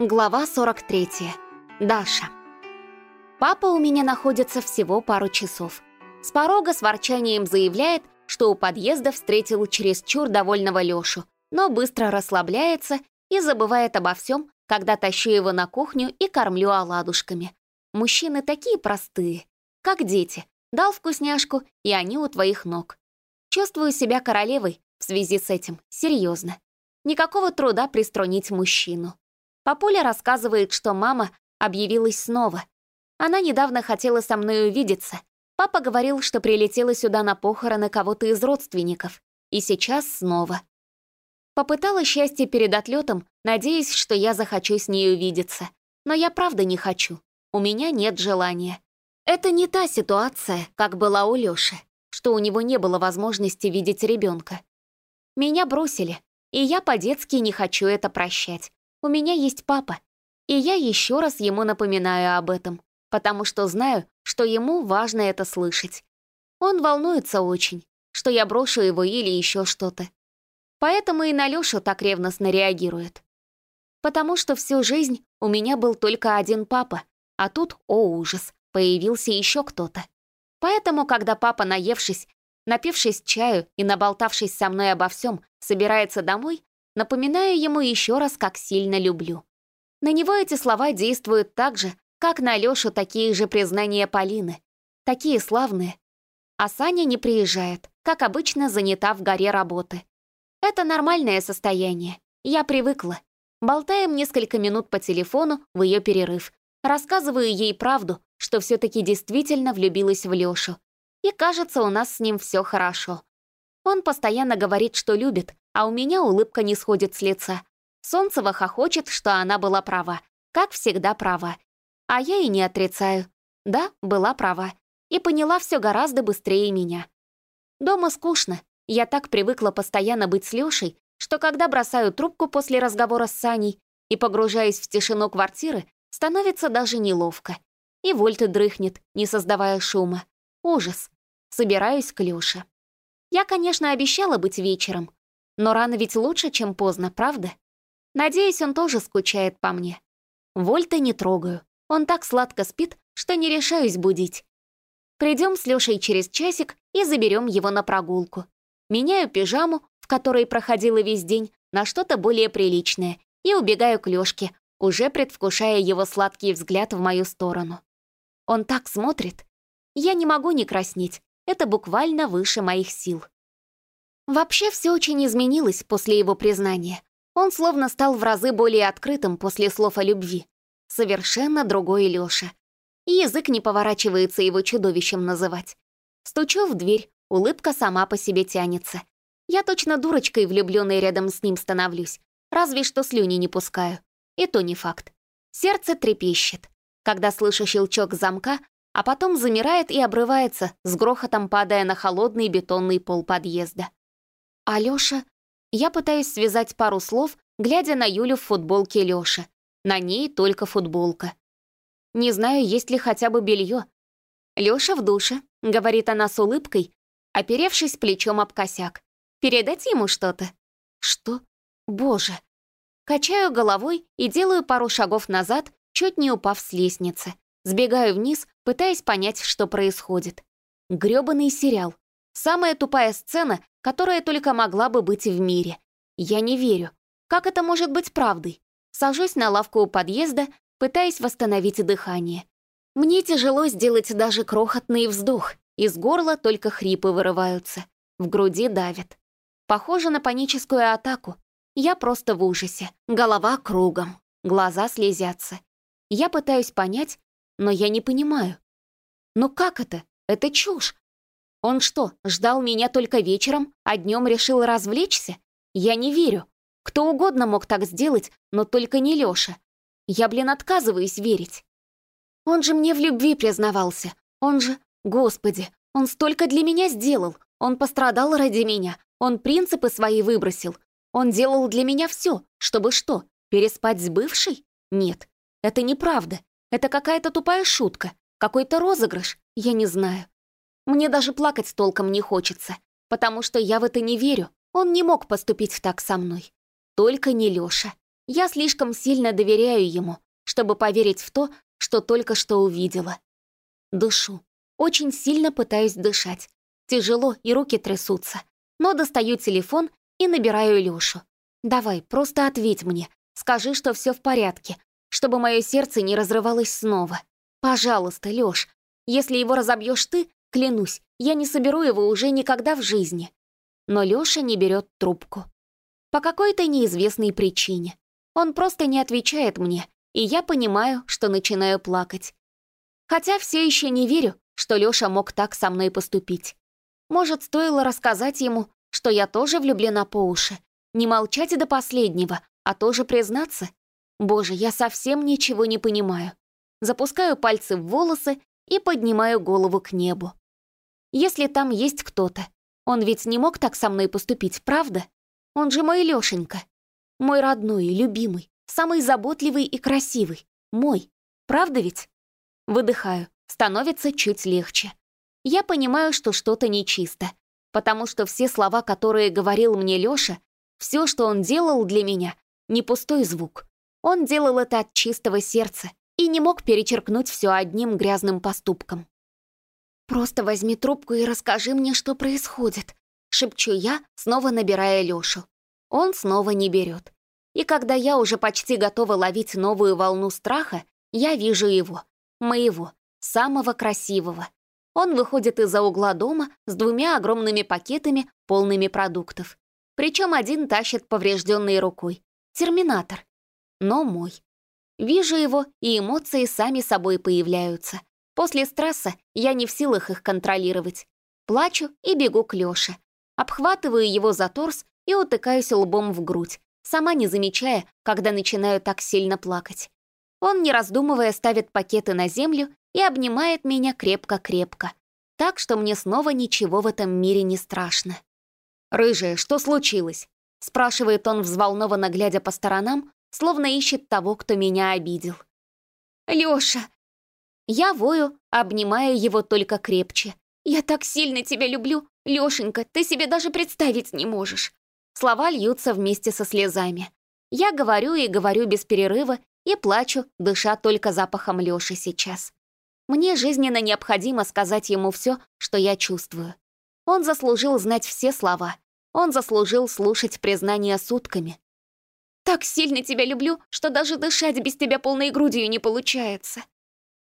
Глава 43. Даша. Папа у меня находится всего пару часов. С порога с ворчанием заявляет, что у подъезда встретил чересчур довольного Лёшу, но быстро расслабляется и забывает обо всем, когда тащу его на кухню и кормлю оладушками. Мужчины такие простые, как дети. Дал вкусняшку, и они у твоих ног. Чувствую себя королевой в связи с этим, серьезно. Никакого труда приструнить мужчину. Папуля рассказывает, что мама объявилась снова. Она недавно хотела со мной увидеться. Папа говорил, что прилетела сюда на похороны кого-то из родственников. И сейчас снова. Попытала счастье перед отлетом, надеясь, что я захочу с ней увидеться. Но я правда не хочу. У меня нет желания. Это не та ситуация, как была у Лёши, что у него не было возможности видеть ребенка. Меня бросили, и я по-детски не хочу это прощать. У меня есть папа, и я еще раз ему напоминаю об этом, потому что знаю, что ему важно это слышать. Он волнуется очень, что я брошу его или еще что-то. Поэтому и на Лёшу так ревностно реагирует. Потому что всю жизнь у меня был только один папа, а тут, о ужас, появился еще кто-то. Поэтому, когда папа, наевшись, напившись чаю и наболтавшись со мной обо всем, собирается домой, напоминаю ему еще раз, как сильно люблю. На него эти слова действуют так же, как на Лёшу такие же признания Полины. Такие славные. А Саня не приезжает, как обычно занята в горе работы. Это нормальное состояние. Я привыкла. Болтаем несколько минут по телефону в ее перерыв, Рассказываю ей правду, что все-таки действительно влюбилась в Лешу. И кажется, у нас с ним все хорошо. Он постоянно говорит, что любит, а у меня улыбка не сходит с лица. Солнцева хохочет, что она была права. Как всегда права. А я и не отрицаю. Да, была права. И поняла все гораздо быстрее меня. Дома скучно. Я так привыкла постоянно быть с Лешей, что когда бросаю трубку после разговора с Саней и погружаюсь в тишину квартиры, Становится даже неловко. И Вольта дрыхнет, не создавая шума. Ужас. Собираюсь к Лёше. Я, конечно, обещала быть вечером, но рано ведь лучше, чем поздно, правда? Надеюсь, он тоже скучает по мне. Вольта не трогаю. Он так сладко спит, что не решаюсь будить. Придем с Лёшей через часик и заберем его на прогулку. Меняю пижаму, в которой проходила весь день, на что-то более приличное и убегаю к Лёшке, уже предвкушая его сладкий взгляд в мою сторону. Он так смотрит. Я не могу не краснеть, это буквально выше моих сил. Вообще все очень изменилось после его признания. Он словно стал в разы более открытым после слов о любви. Совершенно другой Лёша. И язык не поворачивается его чудовищем называть. Стучу в дверь, улыбка сама по себе тянется. Я точно дурочкой влюбленной рядом с ним становлюсь, разве что слюни не пускаю. И то не факт. Сердце трепещет, когда слышу щелчок замка, а потом замирает и обрывается, с грохотом падая на холодный бетонный пол подъезда. Алёша... Я пытаюсь связать пару слов, глядя на Юлю в футболке Лёши. На ней только футболка. Не знаю, есть ли хотя бы белье. Лёша в душе, говорит она с улыбкой, оперевшись плечом об косяк. Передать ему что-то? Что? Боже, Качаю головой и делаю пару шагов назад, чуть не упав с лестницы. Сбегаю вниз, пытаясь понять, что происходит. Грёбаный сериал. Самая тупая сцена, которая только могла бы быть в мире. Я не верю. Как это может быть правдой? Сажусь на лавку у подъезда, пытаясь восстановить дыхание. Мне тяжело сделать даже крохотный вздох. Из горла только хрипы вырываются. В груди давит. Похоже на паническую атаку. Я просто в ужасе, голова кругом, глаза слезятся. Я пытаюсь понять, но я не понимаю. Ну как это? Это чушь. Он что, ждал меня только вечером, а днем решил развлечься? Я не верю. Кто угодно мог так сделать, но только не Лёша. Я, блин, отказываюсь верить. Он же мне в любви признавался. Он же... Господи, он столько для меня сделал. Он пострадал ради меня. Он принципы свои выбросил. Он делал для меня все, чтобы что, переспать с бывшей? Нет, это неправда. Это какая-то тупая шутка, какой-то розыгрыш, я не знаю. Мне даже плакать толком не хочется, потому что я в это не верю. Он не мог поступить так со мной. Только не Лёша. Я слишком сильно доверяю ему, чтобы поверить в то, что только что увидела. Дышу. Очень сильно пытаюсь дышать. Тяжело, и руки трясутся. Но достаю телефон и набираю Лёшу. «Давай, просто ответь мне. Скажи, что все в порядке, чтобы мое сердце не разрывалось снова. Пожалуйста, Лёш, если его разобьешь ты, клянусь, я не соберу его уже никогда в жизни». Но Лёша не берет трубку. По какой-то неизвестной причине. Он просто не отвечает мне, и я понимаю, что начинаю плакать. Хотя все еще не верю, что Лёша мог так со мной поступить. Может, стоило рассказать ему, что я тоже влюблена по уши, не молчать до последнего, а тоже признаться? Боже, я совсем ничего не понимаю. Запускаю пальцы в волосы и поднимаю голову к небу. Если там есть кто-то, он ведь не мог так со мной поступить, правда? Он же мой Лёшенька. Мой родной любимый, самый заботливый и красивый. Мой. Правда ведь? Выдыхаю. Становится чуть легче. Я понимаю, что что-то нечисто, потому что все слова, которые говорил мне Лёша, все, что он делал для меня, не пустой звук. Он делал это от чистого сердца и не мог перечеркнуть все одним грязным поступком. «Просто возьми трубку и расскажи мне, что происходит», — шепчу я, снова набирая Лёшу. Он снова не берет. И когда я уже почти готова ловить новую волну страха, я вижу его, моего, самого красивого. Он выходит из-за угла дома с двумя огромными пакетами, полными продуктов. Причем один тащит поврежденной рукой. Терминатор. Но мой. Вижу его, и эмоции сами собой появляются. После стресса я не в силах их контролировать. Плачу и бегу к Лёше. Обхватываю его за торс и утыкаюсь лбом в грудь, сама не замечая, когда начинаю так сильно плакать. Он, не раздумывая, ставит пакеты на землю и обнимает меня крепко-крепко, так что мне снова ничего в этом мире не страшно. «Рыжая, что случилось?» — спрашивает он, взволнованно глядя по сторонам, словно ищет того, кто меня обидел. «Лёша!» Я вою, обнимая его только крепче. «Я так сильно тебя люблю, Лёшенька, ты себе даже представить не можешь!» Слова льются вместе со слезами. Я говорю и говорю без перерыва и плачу, дыша только запахом Лёши сейчас. Мне жизненно необходимо сказать ему все, что я чувствую. Он заслужил знать все слова. Он заслужил слушать признания сутками. «Так сильно тебя люблю, что даже дышать без тебя полной грудью не получается».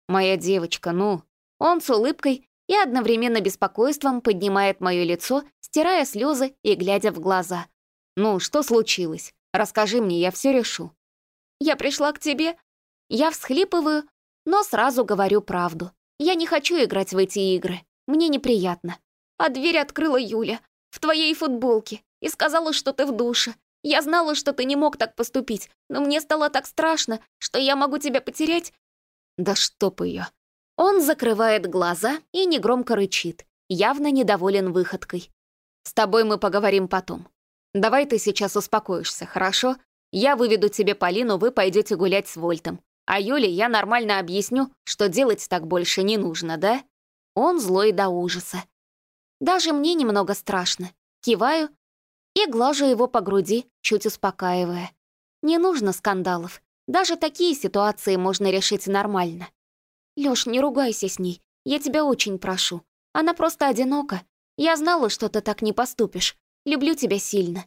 «Моя девочка, ну...» Он с улыбкой и одновременно беспокойством поднимает мое лицо, стирая слезы и глядя в глаза. «Ну, что случилось? Расскажи мне, я все решу». «Я пришла к тебе». Я всхлипываю, но сразу говорю правду. Я не хочу играть в эти игры. Мне неприятно. А дверь открыла Юля, в твоей футболке, и сказала, что ты в душе. Я знала, что ты не мог так поступить, но мне стало так страшно, что я могу тебя потерять. Да чтоб ее. Он закрывает глаза и негромко рычит, явно недоволен выходкой. С тобой мы поговорим потом. Давай ты сейчас успокоишься, хорошо? Я выведу тебе Полину, вы пойдете гулять с Вольтом. А Юле я нормально объясню, что делать так больше не нужно, да? Он злой до ужаса. Даже мне немного страшно. Киваю и глажу его по груди, чуть успокаивая. Не нужно скандалов. Даже такие ситуации можно решить нормально. Лёш, не ругайся с ней. Я тебя очень прошу. Она просто одинока. Я знала, что ты так не поступишь. Люблю тебя сильно.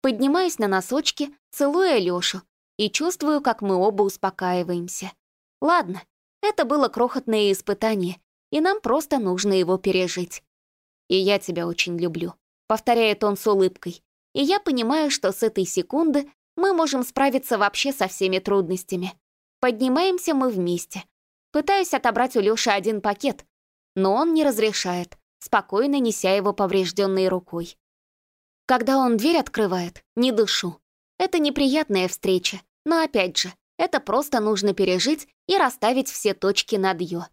Поднимаюсь на носочки, целуя Лёшу, и чувствую, как мы оба успокаиваемся. Ладно, это было крохотное испытание, и нам просто нужно его пережить. «И я тебя очень люблю», — повторяет он с улыбкой. И я понимаю, что с этой секунды мы можем справиться вообще со всеми трудностями. Поднимаемся мы вместе. Пытаюсь отобрать у Лёши один пакет, но он не разрешает, спокойно неся его поврежденной рукой. Когда он дверь открывает, не дышу. Это неприятная встреча, но опять же, это просто нужно пережить и расставить все точки над «ё».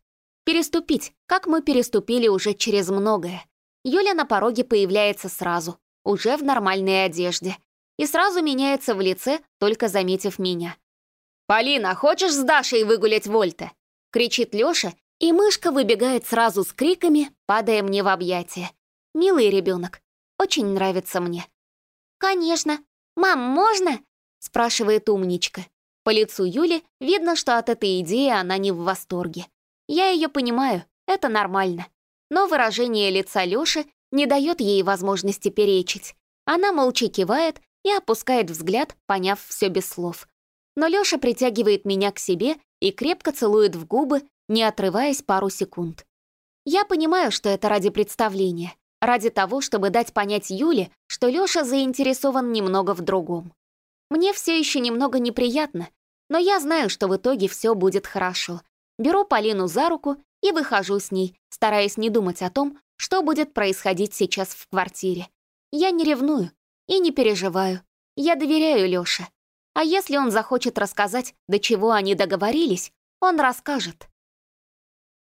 Переступить, как мы переступили уже через многое. Юля на пороге появляется сразу, уже в нормальной одежде. И сразу меняется в лице, только заметив меня. «Полина, хочешь с Дашей выгулять Вольта?» — кричит Лёша, и мышка выбегает сразу с криками, падая мне в объятия. Милый ребенок, очень нравится мне». «Конечно. Мам, можно?» спрашивает умничка. По лицу Юли видно, что от этой идеи она не в восторге. Я ее понимаю, это нормально. Но выражение лица Лёши не дает ей возможности перечить. Она молча кивает и опускает взгляд, поняв все без слов. Но Лёша притягивает меня к себе и крепко целует в губы, не отрываясь пару секунд. Я понимаю, что это ради представления, ради того, чтобы дать понять Юле, что Лёша заинтересован немного в другом. Мне все еще немного неприятно, но я знаю, что в итоге все будет хорошо. Беру Полину за руку и выхожу с ней, стараясь не думать о том, что будет происходить сейчас в квартире. Я не ревную и не переживаю. Я доверяю Лёше. А если он захочет рассказать, до чего они договорились, он расскажет.